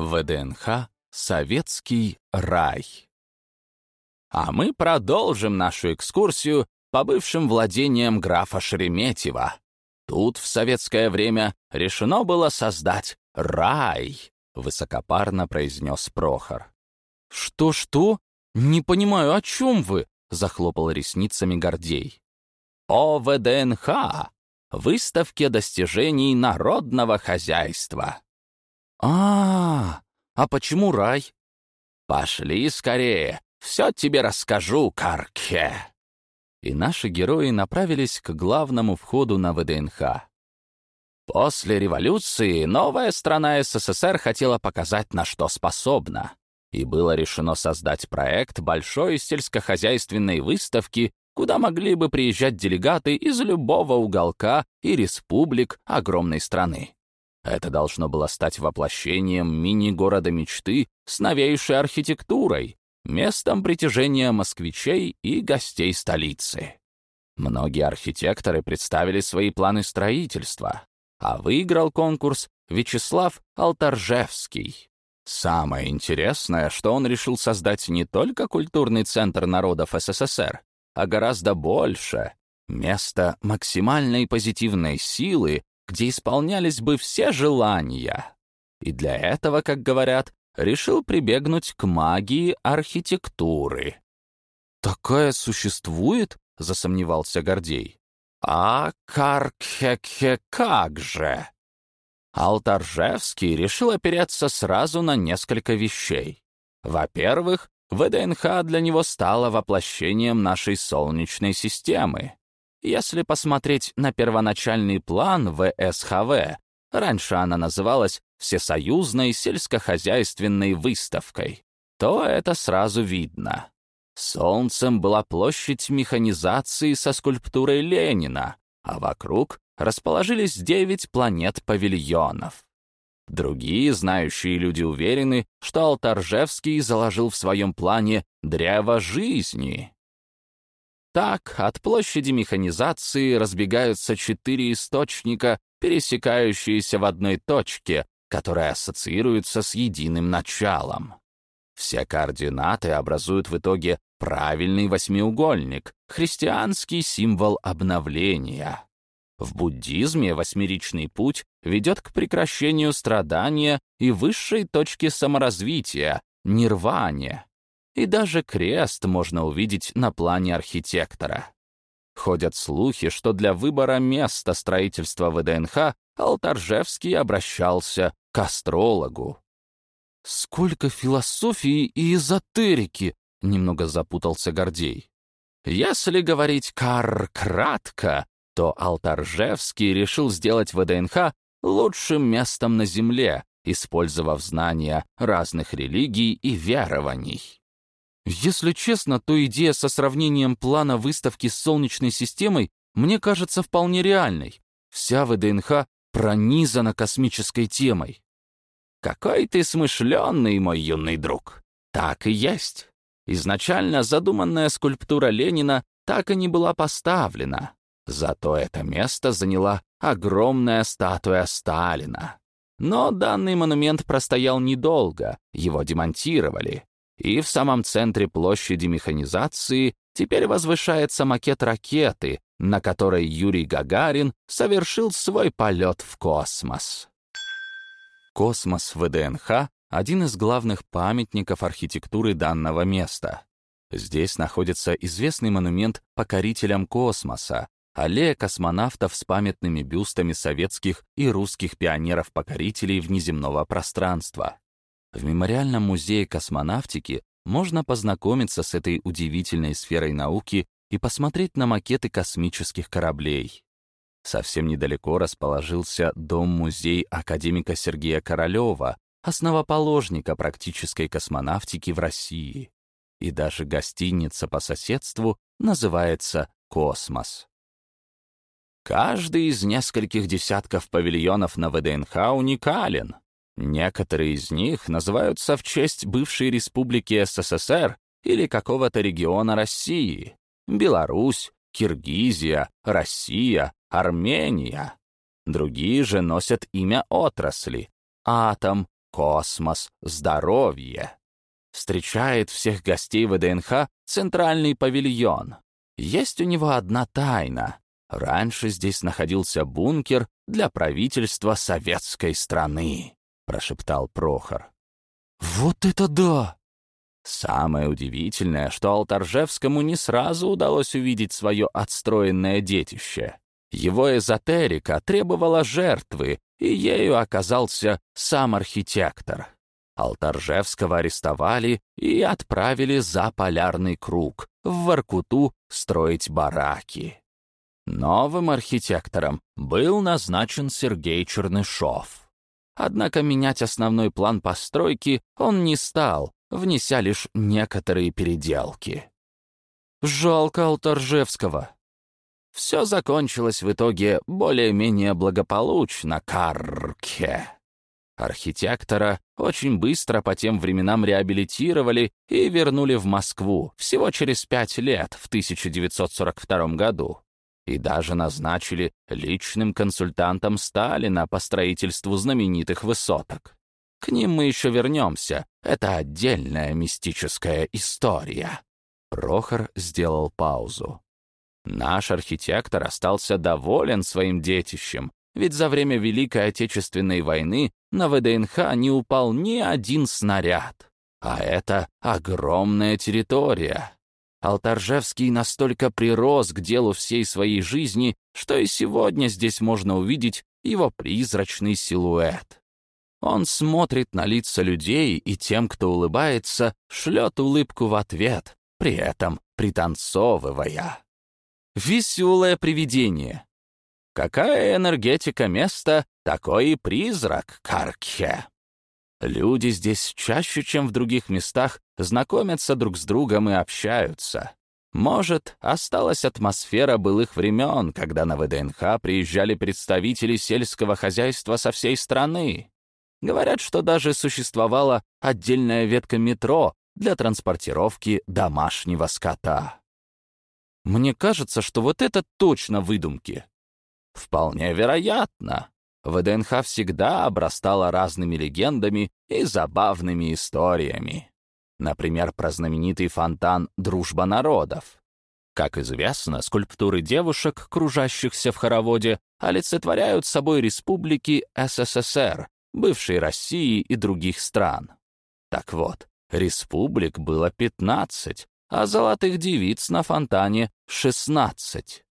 ВДНХ «Советский рай». А мы продолжим нашу экскурсию по бывшим владениям графа Шереметьева. Тут в советское время решено было создать рай, высокопарно произнес Прохор. «Что-что? Не понимаю, о чем вы?» — захлопал ресницами Гордей. «О ВДНХ! Выставке достижений народного хозяйства!» А, -а, почему рай?» «Пошли скорее, все тебе расскажу, Карке!» И наши герои направились к главному входу на ВДНХ. После революции новая страна СССР хотела показать, на что способна, и было решено создать проект большой сельскохозяйственной выставки, куда могли бы приезжать делегаты из любого уголка и республик огромной страны. Это должно было стать воплощением мини-города мечты с новейшей архитектурой, местом притяжения москвичей и гостей столицы. Многие архитекторы представили свои планы строительства, а выиграл конкурс Вячеслав Алтаржевский. Самое интересное, что он решил создать не только культурный центр народов СССР, а гораздо больше — место максимальной позитивной силы где исполнялись бы все желания. И для этого, как говорят, решил прибегнуть к магии архитектуры. «Такая существует?» — засомневался Гордей. «А каркхекхе как же!» Алтаржевский решил опереться сразу на несколько вещей. Во-первых, ВДНХ для него стало воплощением нашей Солнечной системы. Если посмотреть на первоначальный план ВСХВ, раньше она называлась Всесоюзной сельскохозяйственной выставкой, то это сразу видно. Солнцем была площадь механизации со скульптурой Ленина, а вокруг расположились девять планет-павильонов. Другие знающие люди уверены, что Алтаржевский заложил в своем плане древо жизни, так, от площади механизации разбегаются четыре источника, пересекающиеся в одной точке, которая ассоциируется с единым началом. Все координаты образуют в итоге правильный восьмиугольник, христианский символ обновления. В буддизме восьмеричный путь ведет к прекращению страдания и высшей точке саморазвития — нирване и даже крест можно увидеть на плане архитектора. Ходят слухи, что для выбора места строительства ВДНХ Алтаржевский обращался к астрологу. «Сколько философии и эзотерики!» — немного запутался Гордей. Если говорить кар кратко, то Алтаржевский решил сделать ВДНХ лучшим местом на Земле, использовав знания разных религий и верований. Если честно, то идея со сравнением плана выставки с Солнечной системой мне кажется вполне реальной. Вся ВДНХ пронизана космической темой. Какой ты смышленный, мой юный друг. Так и есть. Изначально задуманная скульптура Ленина так и не была поставлена. Зато это место заняла огромная статуя Сталина. Но данный монумент простоял недолго, его демонтировали, и в самом центре площади механизации теперь возвышается макет ракеты, на которой Юрий Гагарин совершил свой полет в космос. Космос ВДНХ — один из главных памятников архитектуры данного места. Здесь находится известный монумент покорителям космоса, аллея космонавтов с памятными бюстами советских и русских пионеров-покорителей внеземного пространства. В Мемориальном музее космонавтики можно познакомиться с этой удивительной сферой науки и посмотреть на макеты космических кораблей. Совсем недалеко расположился дом-музей академика Сергея Королева, основоположника практической космонавтики в России. И даже гостиница по соседству называется «Космос». Каждый из нескольких десятков павильонов на ВДНХ уникален, Некоторые из них называются в честь бывшей республики СССР или какого-то региона России. Беларусь, Киргизия, Россия, Армения. Другие же носят имя отрасли — атом, космос, здоровье. Встречает всех гостей ВДНХ центральный павильон. Есть у него одна тайна. Раньше здесь находился бункер для правительства советской страны, прошептал Прохор. Вот это да! Самое удивительное, что Алтаржевскому не сразу удалось увидеть свое отстроенное детище. Его эзотерика требовала жертвы, и ею оказался сам архитектор. Алтаржевского арестовали и отправили за полярный круг, в Воркуту строить бараки. Новым архитектором был назначен Сергей Чернышов. Однако менять основной план постройки он не стал, внеся лишь некоторые переделки. Жалко Алтаржевского. Все закончилось в итоге более-менее благополучно, Карке. Архитектора очень быстро по тем временам реабилитировали и вернули в Москву всего через пять лет, в 1942 году. И даже назначили личным консультантом Сталина по строительству знаменитых высоток. К ним мы еще вернемся. Это отдельная мистическая история. Прохор сделал паузу. Наш архитектор остался доволен своим детищем, ведь за время Великой Отечественной войны на ВДНХ не упал ни один снаряд. А это огромная территория. Алтаржевский настолько прирос к делу всей своей жизни, что и сегодня здесь можно увидеть его призрачный силуэт. Он смотрит на лица людей и тем, кто улыбается, шлет улыбку в ответ, при этом пританцовывая. Веселое привидение. Какая энергетика места, такой и призрак, Каркхе. Люди здесь чаще, чем в других местах, знакомятся друг с другом и общаются. Может, осталась атмосфера былых времен, когда на ВДНХ приезжали представители сельского хозяйства со всей страны. Говорят, что даже существовала отдельная ветка метро для транспортировки домашнего скота. Мне кажется, что вот это точно выдумки. Вполне вероятно. ВДНХ всегда обрастала разными легендами и забавными историями. Например, про знаменитый фонтан «Дружба народов». Как известно, скульптуры девушек, кружащихся в хороводе, олицетворяют собой республики СССР, бывшей России и других стран. Так вот, республик было 15, а золотых девиц на фонтане 16.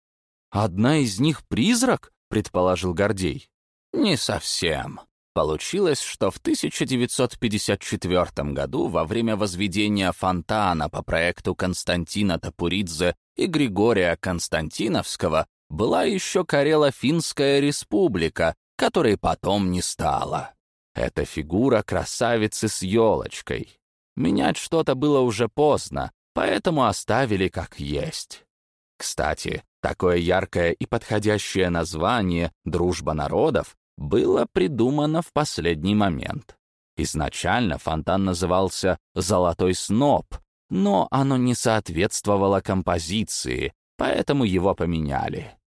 «Одна из них призрак?» — предположил Гордей. «Не совсем. Получилось, что в 1954 году во время возведения фонтана по проекту Константина Тапуридзе и Григория Константиновского была еще Карело-Финская республика, которой потом не стало. Это фигура красавицы с елочкой. Менять что-то было уже поздно, поэтому оставили как есть. Кстати, такое яркое и подходящее название «Дружба народов» было придумано в последний момент. Изначально фонтан назывался «Золотой сноп», но оно не соответствовало композиции, поэтому его поменяли.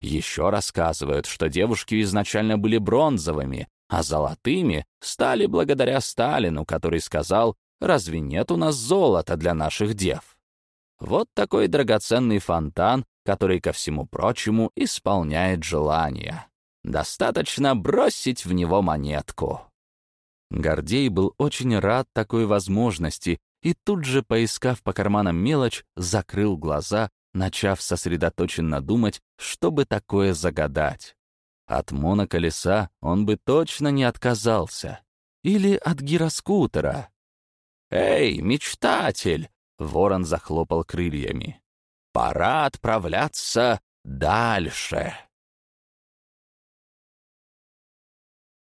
Еще рассказывают, что девушки изначально были бронзовыми, а золотыми стали благодаря Сталину, который сказал, «Разве нет у нас золота для наших дев?» Вот такой драгоценный фонтан, который, ко всему прочему, исполняет желания. Достаточно бросить в него монетку. Гордей был очень рад такой возможности и тут же, поискав по карманам мелочь, закрыл глаза начав сосредоточенно думать, чтобы такое загадать. От моноколеса он бы точно не отказался. Или от гироскутера. «Эй, мечтатель!» — ворон захлопал крыльями. «Пора отправляться дальше!»